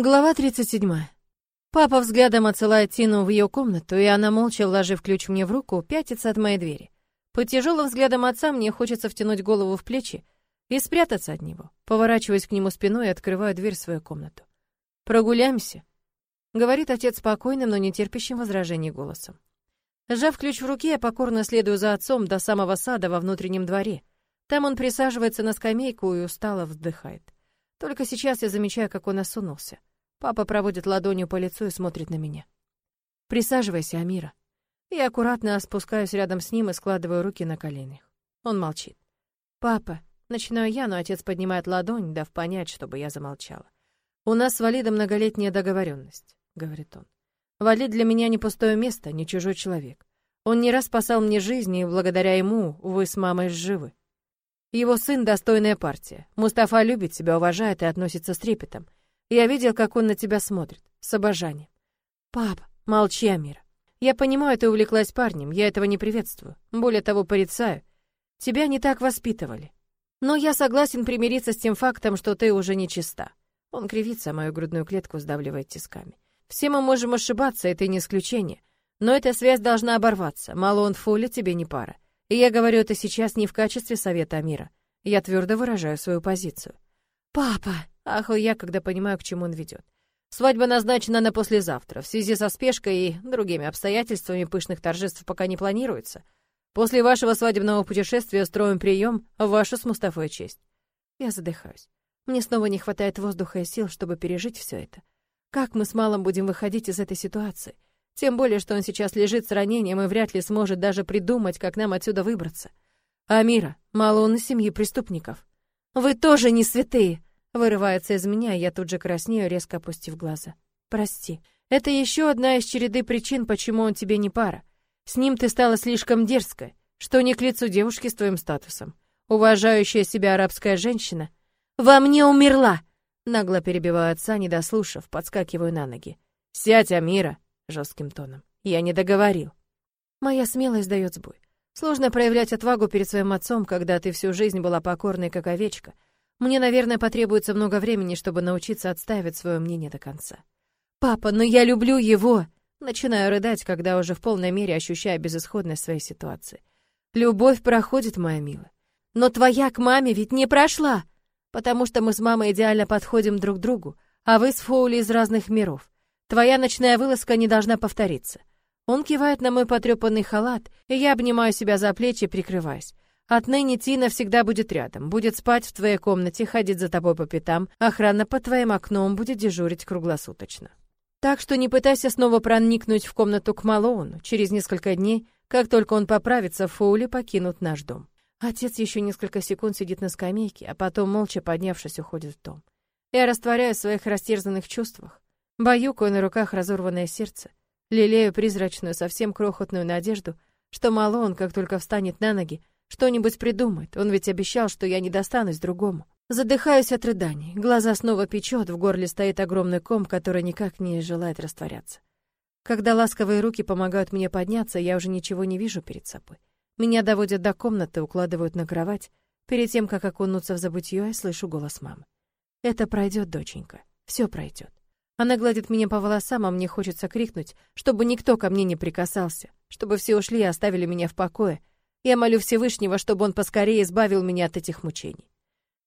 Глава 37. Папа взглядом отсылает Тину в ее комнату, и она, молча вложив ключ мне в руку, пятится от моей двери. По тяжелым взглядам отца мне хочется втянуть голову в плечи и спрятаться от него. Поворачиваясь к нему спиной и открываю дверь в свою комнату. «Прогуляемся», — говорит отец спокойным, но не терпящим возражений голосом. Сжав ключ в руке, я покорно следую за отцом до самого сада во внутреннем дворе. Там он присаживается на скамейку и устало вздыхает. Только сейчас я замечаю, как он осунулся. Папа проводит ладонью по лицу и смотрит на меня. «Присаживайся, Амира». Я аккуратно спускаюсь рядом с ним и складываю руки на коленях. Он молчит. «Папа», начинаю я, но отец поднимает ладонь, дав понять, чтобы я замолчала. «У нас с Валидом многолетняя договоренность», — говорит он. «Валид для меня не пустое место, не чужой человек. Он не раз спасал мне жизнь, и благодаря ему вы с мамой живы. Его сын — достойная партия. Мустафа любит тебя, уважает и относится с трепетом. Я видел, как он на тебя смотрит, с обожанием. Пап, молчи, Амир. Я понимаю, ты увлеклась парнем, я этого не приветствую. Более того, порицаю. Тебя не так воспитывали. Но я согласен примириться с тем фактом, что ты уже не чиста. Он кривится, а мою грудную клетку сдавливает тисками. Все мы можем ошибаться, это не исключение. Но эта связь должна оборваться. Малон Фоли тебе не пара. И я говорю это сейчас не в качестве совета Амира. Я твердо выражаю свою позицию. «Папа!» Ахал я, когда понимаю, к чему он ведет. Свадьба назначена на послезавтра. В связи со спешкой и другими обстоятельствами пышных торжеств пока не планируется. После вашего свадебного путешествия строим прием в вашу с Мустафой честь. Я задыхаюсь. Мне снова не хватает воздуха и сил, чтобы пережить все это. Как мы с Малом будем выходить из этой ситуации? Тем более, что он сейчас лежит с ранением и вряд ли сможет даже придумать, как нам отсюда выбраться. Амира, мало он из семьи преступников. Вы тоже не святые, Вырывается из меня, я тут же краснею, резко опустив глаза. Прости. Это еще одна из череды причин, почему он тебе не пара. С ним ты стала слишком дерзкой, что не к лицу девушки с твоим статусом. Уважающая себя арабская женщина во мне умерла. Нагло перебиваю отца, не дослушав, подскакиваю на ноги. Сядь, Амира, жестким тоном. Я не договорил. Моя смелость дает сбой. Сложно проявлять отвагу перед своим отцом, когда ты всю жизнь была покорной, как овечка, мне, наверное, потребуется много времени, чтобы научиться отстаивать свое мнение до конца. «Папа, но я люблю его!» Начинаю рыдать, когда уже в полной мере ощущаю безысходность своей ситуации. «Любовь проходит, моя милая. Но твоя к маме ведь не прошла, потому что мы с мамой идеально подходим друг к другу, а вы с Фоули из разных миров. Твоя ночная вылазка не должна повториться». Он кивает на мой потрепанный халат, и я обнимаю себя за плечи, прикрываясь. Отныне Тина всегда будет рядом, будет спать в твоей комнате, ходить за тобой по пятам, охрана под твоим окном будет дежурить круглосуточно. Так что не пытайся снова проникнуть в комнату к Малоуну. Через несколько дней, как только он поправится, Фоули покинут наш дом. Отец еще несколько секунд сидит на скамейке, а потом, молча поднявшись, уходит в дом. Я растворяю в своих растерзанных чувствах. Баюкаю на руках разорванное сердце. Лелею призрачную, совсем крохотную надежду, что Малоун, как только встанет на ноги, что-нибудь придумает, он ведь обещал, что я не достанусь другому. Задыхаюсь от рыданий, глаза снова печет, в горле стоит огромный ком, который никак не желает растворяться. Когда ласковые руки помогают мне подняться, я уже ничего не вижу перед собой. Меня доводят до комнаты, укладывают на кровать. Перед тем, как окунуться в забытье, я слышу голос мамы. «Это пройдет, доченька, все пройдет». Она гладит меня по волосам, а мне хочется крикнуть, чтобы никто ко мне не прикасался, чтобы все ушли и оставили меня в покое, я молю Всевышнего, чтобы он поскорее избавил меня от этих мучений.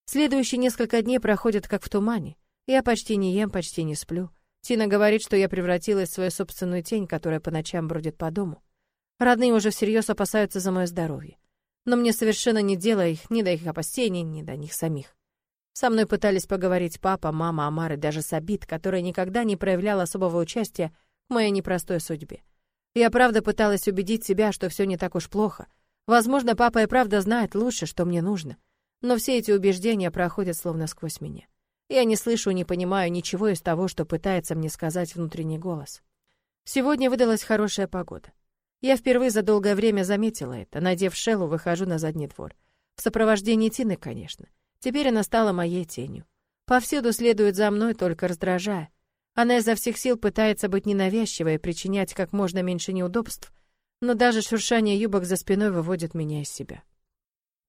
Следующие несколько дней проходят как в тумане. Я почти не ем, почти не сплю. Тина говорит, что я превратилась в свою собственную тень, которая по ночам бродит по дому. Родные уже всерьез опасаются за мое здоровье. Но мне совершенно не дело их ни до их опасений, ни до них самих. Со мной пытались поговорить папа, мама, Амар и даже Сабит, которая никогда не проявляла особого участия в моей непростой судьбе. Я правда пыталась убедить себя, что все не так уж плохо — Возможно, папа и правда знает лучше, что мне нужно. Но все эти убеждения проходят словно сквозь меня. Я не слышу, не понимаю ничего из того, что пытается мне сказать внутренний голос. Сегодня выдалась хорошая погода. Я впервые за долгое время заметила это. Надев шелу, выхожу на задний двор. В сопровождении Тины, конечно. Теперь она стала моей тенью. Повсюду следует за мной, только раздражая. Она изо всех сил пытается быть ненавязчивой и причинять как можно меньше неудобств, но даже шуршание юбок за спиной выводит меня из себя.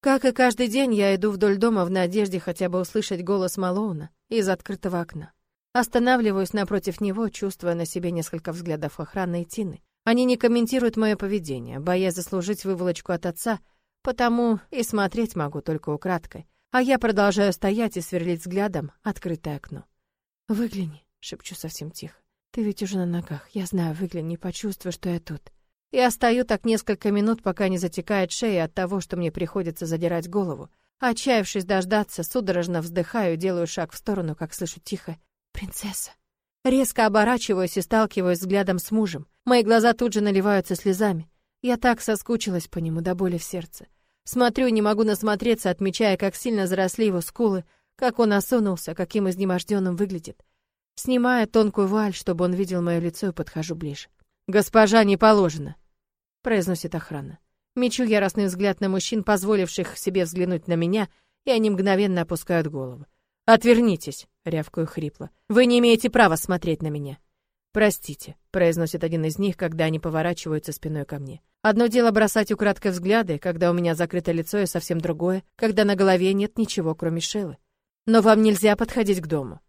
Как и каждый день, я иду вдоль дома в надежде хотя бы услышать голос Малоуна из открытого окна. Останавливаюсь напротив него, чувствуя на себе несколько взглядов охраны и Тины. Они не комментируют мое поведение, боясь заслужить выволочку от отца, потому и смотреть могу только украдкой. А я продолжаю стоять и сверлить взглядом открытое окно. «Выгляни», — шепчу совсем тихо. «Ты ведь уже на ногах. Я знаю, выгляни, почувствуй, что я тут». Я стою так несколько минут, пока не затекает шея от того, что мне приходится задирать голову. Отчаявшись дождаться, судорожно вздыхаю, делаю шаг в сторону, как слышу тихо «Принцесса». Резко оборачиваюсь и сталкиваюсь взглядом с мужем. Мои глаза тут же наливаются слезами. Я так соскучилась по нему до боли в сердце. Смотрю не могу насмотреться, отмечая, как сильно заросли его скулы, как он осунулся, каким изнеможденным выглядит. Снимая тонкую вуаль, чтобы он видел мое лицо, и подхожу ближе. «Госпожа, не положено!» — произносит охрана. Мечу яростный взгляд на мужчин, позволивших себе взглянуть на меня, и они мгновенно опускают головы. «Отвернитесь!» — рявкаю хрипло. «Вы не имеете права смотреть на меня!» «Простите», — произносит один из них, когда они поворачиваются спиной ко мне. «Одно дело бросать украдкой взгляды, когда у меня закрыто лицо, и совсем другое, когда на голове нет ничего, кроме шелы. Но вам нельзя подходить к дому».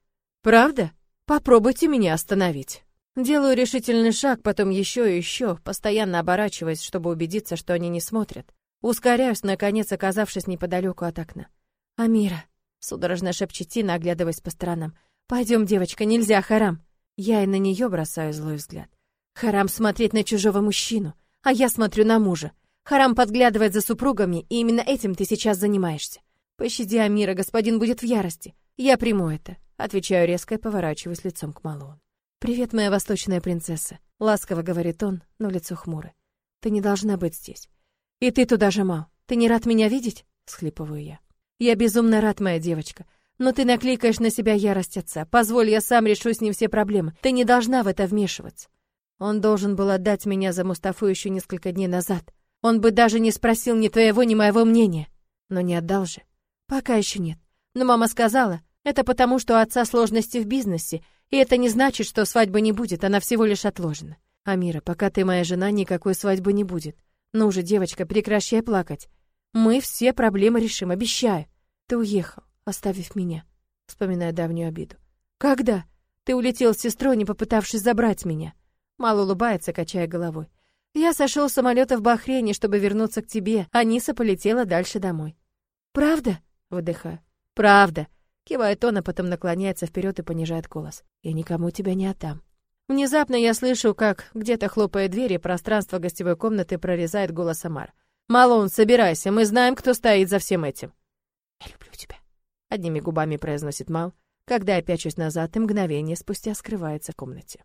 «Правда? Попробуйте меня остановить». Делаю решительный шаг, потом еще и еще, постоянно оборачиваясь, чтобы убедиться, что они не смотрят. Ускоряюсь, наконец, оказавшись неподалеку от окна. «Амира», Судорожно шепчет Тина, оглядываясь по сторонам. «Пойдем, девочка, нельзя, Харам!» Я и на нее бросаю злой взгляд. Харам смотреть на чужого мужчину, а я смотрю на мужа. Харам подглядывает за супругами, и именно этим ты сейчас занимаешься. Пощади Амира, господин будет в ярости. Я приму это. Отвечаю резко и поворачиваюсь лицом к Малону. «Привет, моя восточная принцесса», — ласково говорит он, но лицо хмурое. «Ты не должна быть здесь». «И ты туда же, Мал. Ты не рад меня видеть?» — схлипываю я. Я безумно рад, моя девочка. Но ты накликаешь на себя ярость отца. Позволь, я сам решу с ним все проблемы. Ты не должна в это вмешиваться. Он должен был отдать меня за Мустафу еще несколько дней назад. Он бы даже не спросил ни твоего, ни моего мнения. Но не отдал же. Пока еще нет. Но мама сказала, это потому, что у отца сложности в бизнесе, и это не значит, что свадьбы не будет, она всего лишь отложена. Амира, пока ты моя жена, никакой свадьбы не будет. Ну же, девочка, прекращай плакать. Мы все проблемы решим, обещаю. Ты уехал, оставив меня, вспоминая давнюю обиду. Когда? Ты улетел с сестрой, не попытавшись забрать меня. Мало улыбается, качая головой. Я сошел с самолета в Бахрейне, чтобы вернуться к тебе, а Ниса полетела дальше домой. Правда? Выдыхаю. Правда. Кивает он, а потом наклоняется вперед и понижает голос. Я никому тебя не отдам. Внезапно я слышу, как где-то хлопает дверь, и пространство гостевой комнаты прорезает голос Амар. «Малон, собирайся, мы знаем, кто стоит за всем этим». «Я люблю тебя», — одними губами произносит Мал, когда я пячусь назад и мгновение спустя скрывается в комнате.